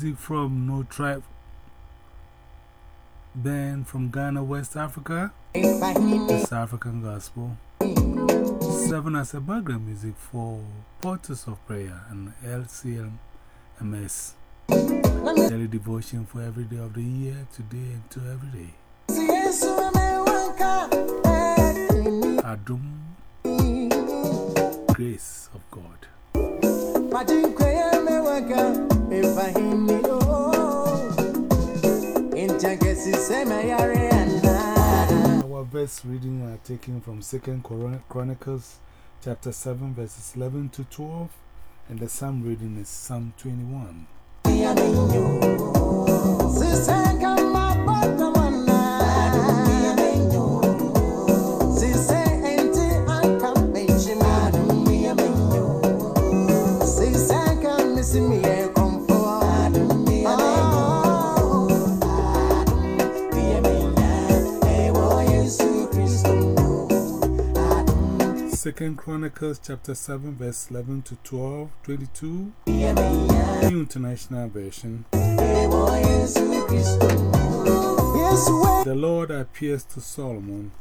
music from No Tribe band from Ghana, West Africa. West African Gospel. Seven as a background music for Portals of Prayer and LCMS. Daily devotion for every day of the year, today and to every day. Adum, grace of God. Our verse reading are taken from 2nd Chronicles chapter 7 verses 11 to 12 and the psalm reading is Psalm 21. Second Chronicles chapter 7 verse 11 to 12, 22, New International Version. The Lord appears to Solomon.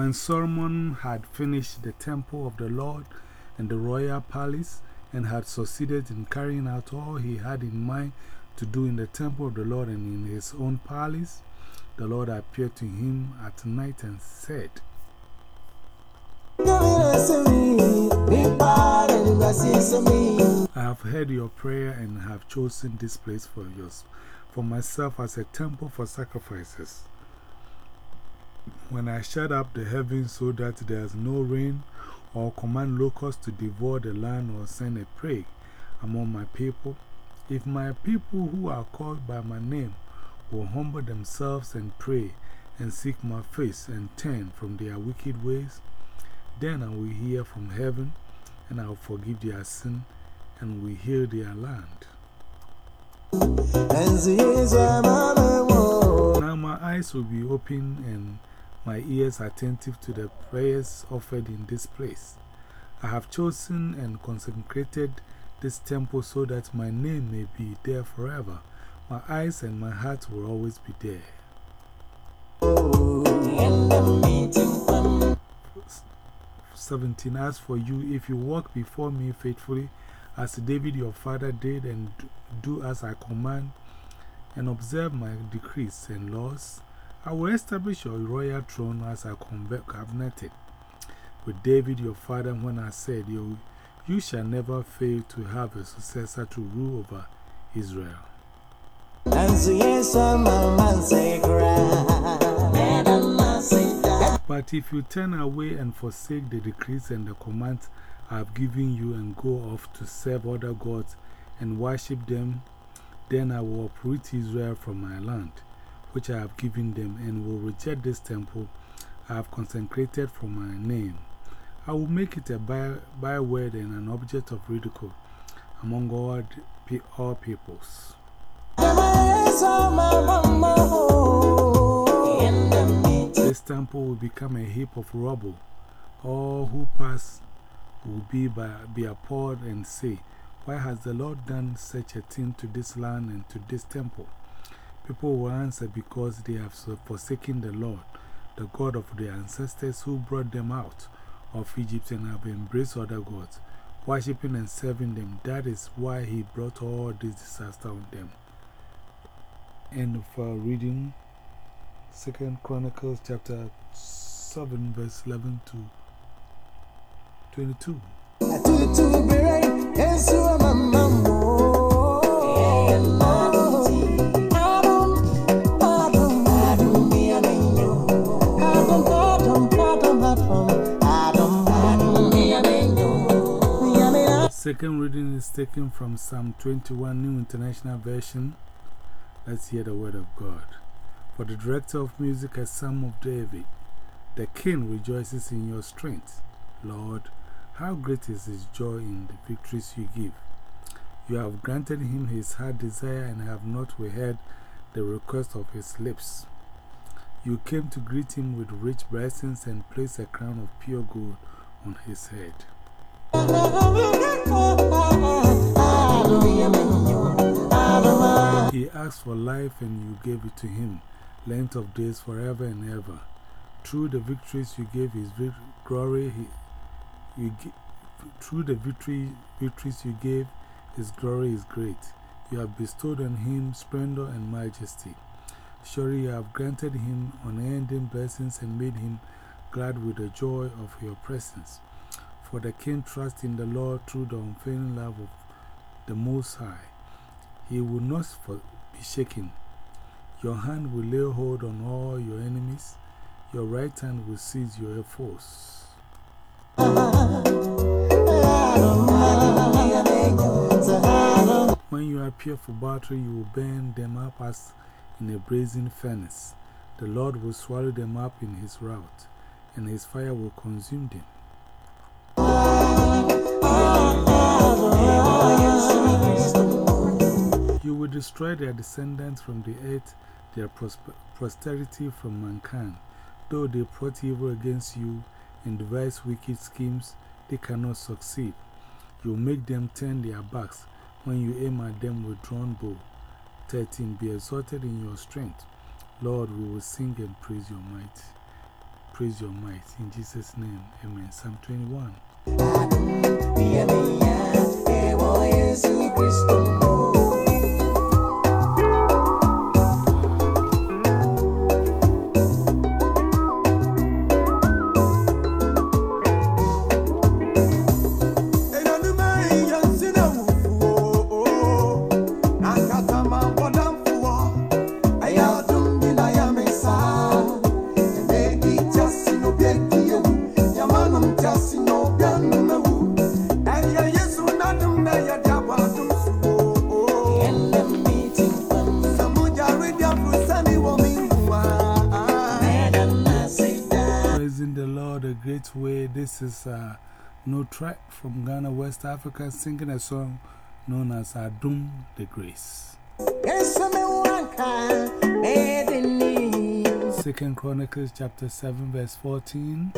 When Solomon had finished the temple of the Lord and the royal palace and had succeeded in carrying out all he had in mind to do in the temple of the Lord and in his own palace, the Lord appeared to him at night and said, I have heard your prayer and have chosen this place for, yours, for myself as a temple for sacrifices. When I shut up the heavens so that there is no rain, or command locusts to devour the land, or send a plague among my people, if my people who are called by my name will humble themselves and pray and seek my face and turn from their wicked ways, then I will hear from heaven and I will forgive their sin and will heal their land. Now my eyes will be open and my ears attentive to the prayers offered in this place. I have chosen and consecrated this temple so that my name may be there forever. My eyes and my heart will always be there. 17 As for you, if you walk before me faithfully, as David your father did, and do as I command, and observe my decrees and laws, I will establish your royal throne as I covenanted with David your father when I said, you, you shall never fail to have a successor to rule over Israel. But if you turn away and forsake the decrees and the commands I have given you and go off to serve other gods and worship them, then I will uproot Israel from my land, which I have given them, and will reject this temple I have consecrated for my name. I will make it a by, byword and an object of ridicule among all, all peoples. This temple will become a heap of rubble. All who pass will be, by, be appalled and say, Why has the Lord done such a thing to this land and to this temple? People will answer, Because they have forsaken the Lord, the God of their ancestors who brought them out of Egypt and have embraced other gods, worshipping and serving them. That is why He brought all this disaster on them. End of our reading. Second Chronicles chapter 7, verse 11 to 22. Second reading is taken from Psalm 21, New International Version. Let's hear the word of God. For the director of music, a psalm of David. The king rejoices in your strength. Lord, how great is his joy in the victories you give. You have granted him his heart desire and have not withheld the request of his lips. You came to greet him with rich blessings and placed a crown of pure gold on his head. He asked for life and you gave it to him, length of days forever and ever. Through the victories you gave his glory, he, you, through the victory, victories you gave, his glory is great. You have bestowed on him splendor and majesty. Surely you have granted him unending blessings and made him glad with the joy of your presence. For the king trusts in the Lord through the unfailing love of the Most High. He will not be shaken. Your hand will lay hold on all your enemies, your right hand will seize your foes. When you appear for battle, you will burn them up as in a blazing furnace. The Lord will swallow them up in his wrath, and his fire will consume them. You will destroy their descendants from the earth, their posterity from mankind. Though they plot evil against you and devise wicked schemes, they cannot succeed. You make them turn their backs when you aim at them with drawn bow. 13. Be exalted in your strength. Lord, we will sing and praise your might. Praise your might. In Jesus' name, amen. Psalm 21. Jesus Cristo morreu. This is uh, No Track from Ghana, West Africa, singing a song known as Adum the Grace. Second Chronicles chapter 7, verse 14.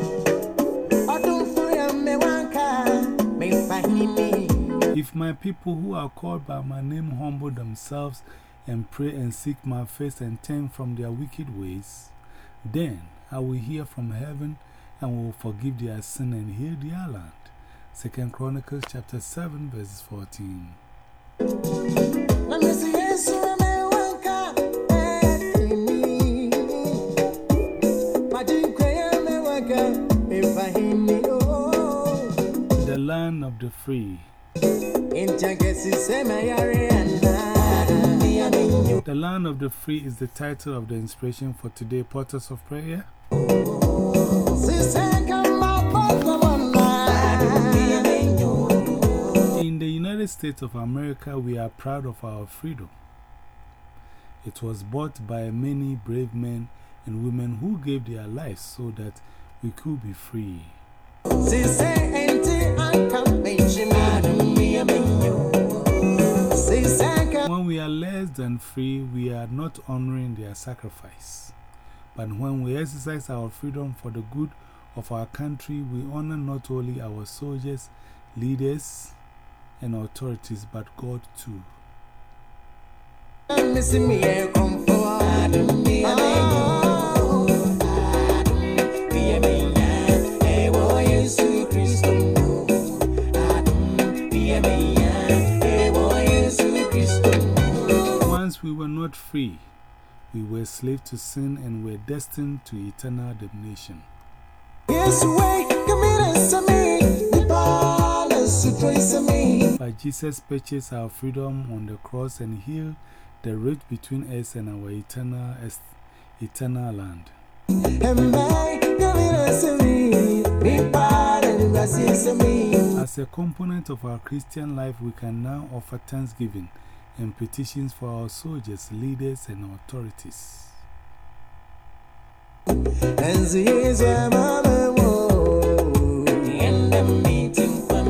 If my people who are called by my name humble themselves and pray and seek my face and turn from their wicked ways, then I will hear from heaven and will forgive their sin and heal their land. Second Chronicles chapter 7, verses 14. The land of the free. The land of the free is the title of the inspiration for today, Portals of Prayer. In the United States of America, we are proud of our freedom. It was bought by many brave men and women who gave their lives so that we could be free. When we are less than free, we are not honoring their sacrifice. But when we exercise our freedom for the good of our country, we honor not only our soldiers, leaders, and authorities, but God too. Once we were not free, we were slaves to sin and were destined to eternal damnation. But Jesus purchased our freedom on the cross and healed the rift between us and our eternal, eternal land. As a component of our Christian life, we can now offer thanksgiving and petitions for our soldiers, leaders, and authorities.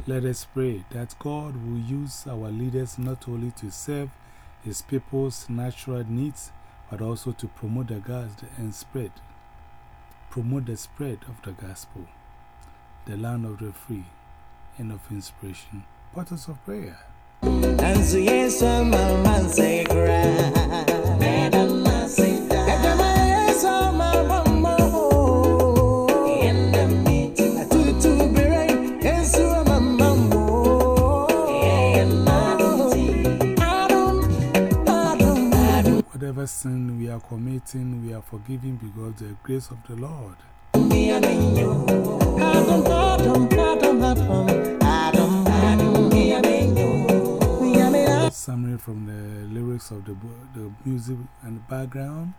Let us pray that God will use our leaders not only to serve His people's natural needs, but also to promote the gospel and spread, promote the spread of the gospel, the land of the free. and of inspiration. Portals of prayer. Whatever sin we are committing, we are forgiven because the grace of the Lord. Summary from the lyrics of the, the music and the background.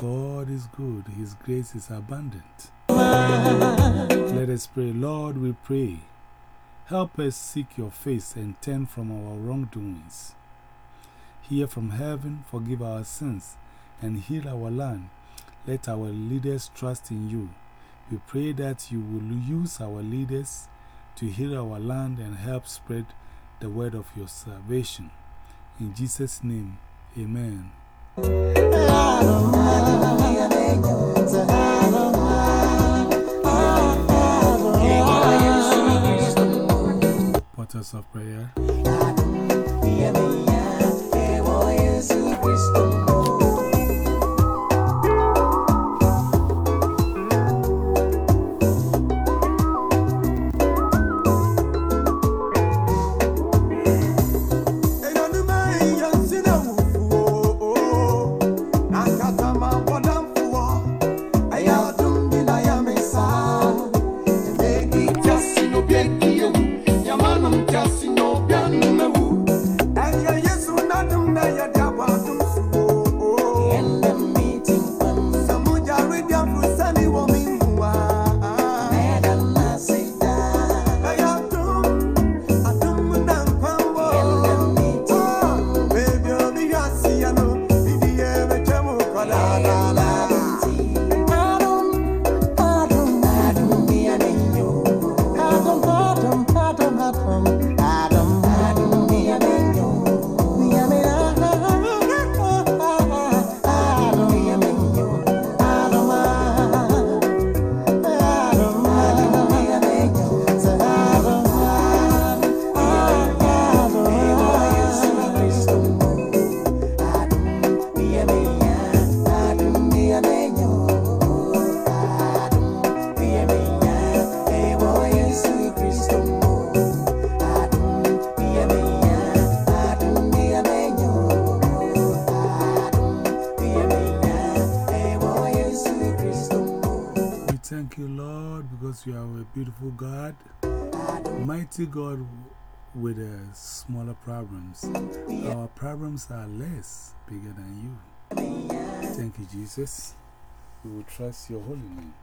God is good, His grace is abundant. Let us pray. Lord, we pray. Help us seek your face and turn from our wrongdoings. Hear from heaven, forgive our sins, and heal our land. Let our leaders trust in you. We pray that you will use our leaders to heal our land and help spread the word of your salvation. In Jesus' name, amen. Because you are a beautiful God, mighty God with smaller problems. Our problems are less bigger than you. Thank you, Jesus. We will trust your holy name.